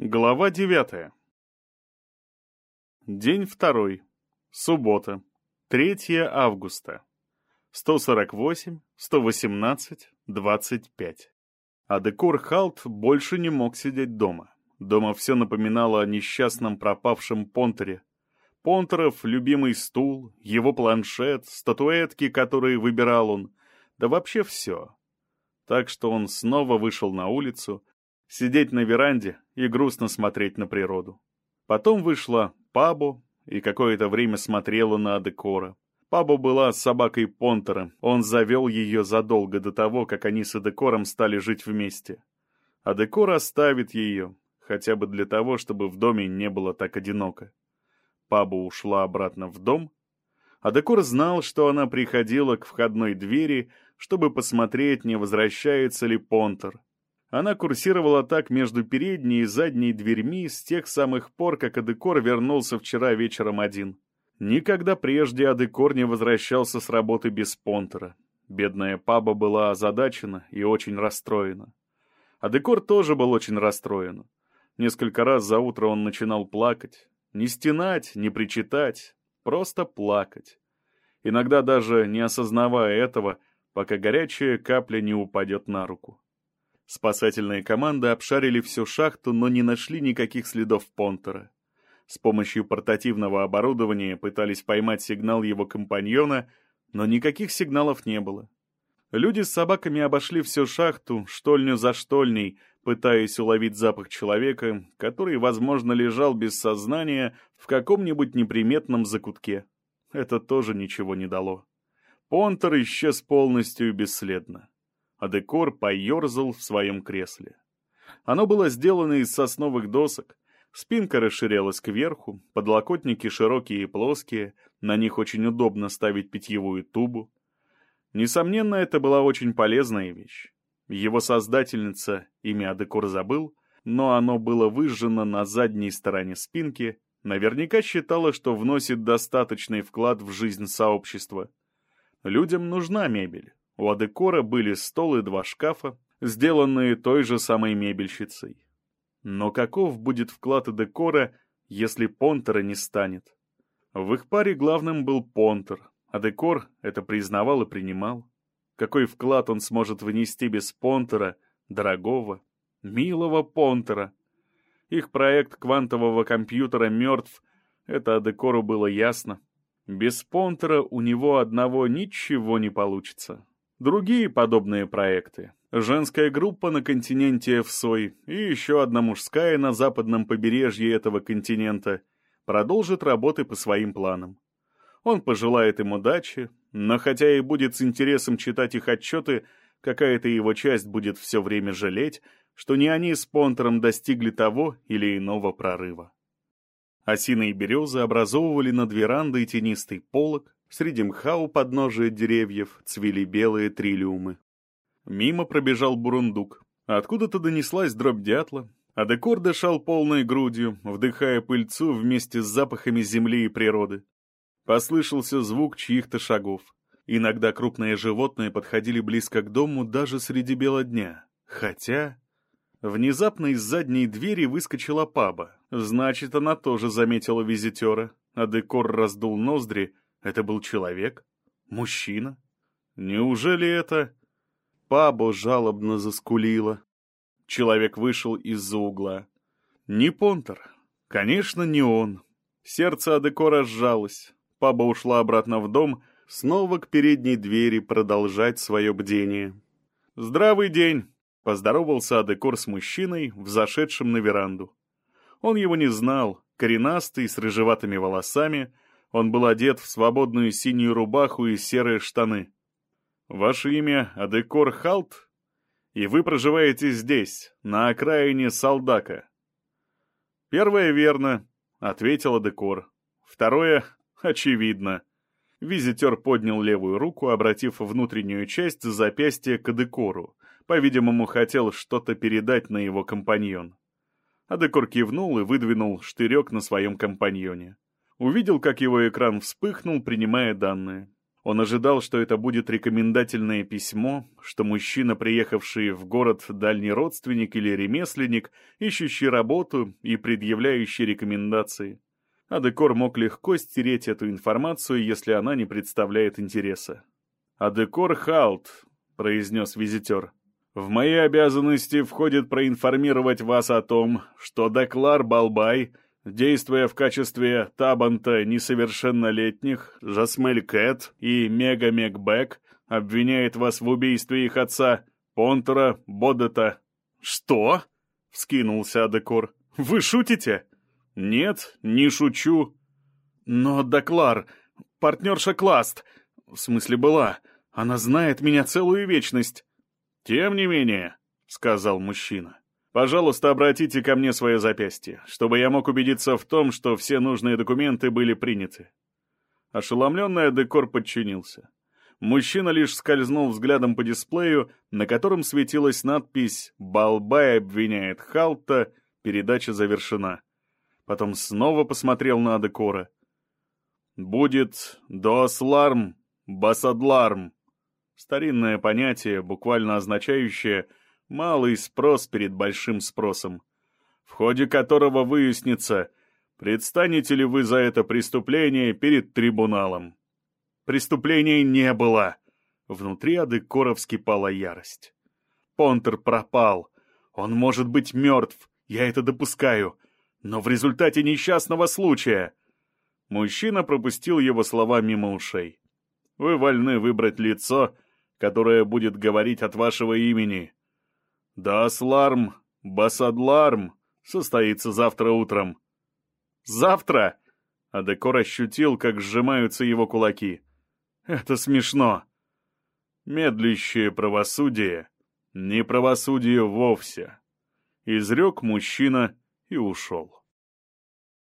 Глава девятая. День второй. Суббота. 3 августа. 148, 118, 25. А Декор Халт больше не мог сидеть дома. Дома все напоминало о несчастном пропавшем Понтере. Понтеров любимый стул, его планшет, статуэтки, которые выбирал он, да вообще все. Так что он снова вышел на улицу, сидеть на веранде и грустно смотреть на природу. Потом вышла Пабо и какое-то время смотрела на Адекора. Пабо была собакой Понтера, он завел ее задолго до того, как они с Адекором стали жить вместе. Адекор оставит ее, хотя бы для того, чтобы в доме не было так одиноко. Пабо ушла обратно в дом. Адекор знал, что она приходила к входной двери, чтобы посмотреть, не возвращается ли Понтер. Она курсировала так между передней и задней дверьми с тех самых пор, как Адекор вернулся вчера вечером один. Никогда прежде Адекор не возвращался с работы без Понтера. Бедная Паба была озадачена и очень расстроена. Адекор тоже был очень расстроен. Несколько раз за утро он начинал плакать. Не стенать, не причитать, просто плакать. Иногда даже не осознавая этого, пока горячая капля не упадет на руку. Спасательные команды обшарили всю шахту, но не нашли никаких следов Понтера. С помощью портативного оборудования пытались поймать сигнал его компаньона, но никаких сигналов не было. Люди с собаками обошли всю шахту, штольню за штольней, пытаясь уловить запах человека, который, возможно, лежал без сознания в каком-нибудь неприметном закутке. Это тоже ничего не дало. Понтер исчез полностью и бесследно а декор поерзал в своем кресле. Оно было сделано из сосновых досок, спинка расширялась кверху, подлокотники широкие и плоские, на них очень удобно ставить питьевую тубу. Несомненно, это была очень полезная вещь. Его создательница, имя Адекор забыл, но оно было выжжено на задней стороне спинки, наверняка считала, что вносит достаточный вклад в жизнь сообщества. Людям нужна мебель, у Адекора были стол и два шкафа, сделанные той же самой мебельщицей. Но каков будет вклад Адекора, если Понтера не станет? В их паре главным был Понтер, а Декор это признавал и принимал. Какой вклад он сможет внести без Понтера, дорогого, милого Понтера? Их проект квантового компьютера мертв, это Адекору было ясно. Без Понтера у него одного ничего не получится. Другие подобные проекты. Женская группа на континенте Эвсой и еще одна мужская на западном побережье этого континента продолжат работы по своим планам. Он пожелает им удачи, но хотя и будет с интересом читать их отчеты, какая-то его часть будет все время жалеть, что не они с Понтером достигли того или иного прорыва. Осины и березы образовывали над верандой тенистый полог, Среди мха у подножия деревьев цвели белые трилиумы. Мимо пробежал бурундук. Откуда-то донеслась дробь дятла, а декор дышал полной грудью, вдыхая пыльцу вместе с запахами земли и природы. Послышался звук чьих-то шагов. Иногда крупные животные подходили близко к дому даже среди бела дня. Хотя... Внезапно из задней двери выскочила паба. Значит, она тоже заметила визитера, а декор раздул ноздри это был человек? Мужчина? Неужели это... Пабо жалобно заскулила. Человек вышел из-за угла. Не Понтер. Конечно, не он. Сердце Адекора сжалось. Паба ушла обратно в дом, снова к передней двери продолжать свое бдение. «Здравый день!» — поздоровался Адекор с мужчиной, взошедшим на веранду. Он его не знал, коренастый, с рыжеватыми волосами — он был одет в свободную синюю рубаху и серые штаны. «Ваше имя Адекор Халт? И вы проживаете здесь, на окраине Салдака?» «Первое верно», — ответил Адекор. «Второе — очевидно». Визитер поднял левую руку, обратив внутреннюю часть запястья к Адекору. По-видимому, хотел что-то передать на его компаньон. Адекор кивнул и выдвинул штырек на своем компаньоне. Увидел, как его экран вспыхнул, принимая данные. Он ожидал, что это будет рекомендательное письмо, что мужчина, приехавший в город дальний родственник или ремесленник, ищущий работу и предъявляющий рекомендации. Адекор мог легко стереть эту информацию, если она не представляет интереса. «Адекор Халт», — произнес визитер, — «в мои обязанности входит проинформировать вас о том, что Деклар Балбай — действуя в качестве Табанта несовершеннолетних, Жасмель Кэт и Мега Мегбэк обвиняет вас в убийстве их отца, Понтера Бодета. «Что?» — вскинулся Адекор. «Вы шутите?» «Нет, не шучу». «Но Доклар, партнерша Класт, в смысле была, она знает меня целую вечность». «Тем не менее», — сказал мужчина, Пожалуйста, обратите ко мне свое запястье, чтобы я мог убедиться в том, что все нужные документы были приняты». Ошеломленный Декор подчинился. Мужчина лишь скользнул взглядом по дисплею, на котором светилась надпись «Балбай обвиняет Халта, передача завершена». Потом снова посмотрел на Адекора. «Будет досларм, басадларм». Старинное понятие, буквально означающее малый спрос перед большим спросом, в ходе которого выяснится, предстанете ли вы за это преступление перед трибуналом. Преступления не было. Внутри Адекора вскипала ярость. Понтер пропал. Он может быть мертв, я это допускаю. Но в результате несчастного случая... Мужчина пропустил его слова мимо ушей. Вы вольны выбрать лицо, которое будет говорить от вашего имени. «Дасларм, Басадларм состоится завтра утром». «Завтра?» Адекор ощутил, как сжимаются его кулаки. «Это смешно». «Медлящее правосудие — не правосудие вовсе», — изрек мужчина и ушел.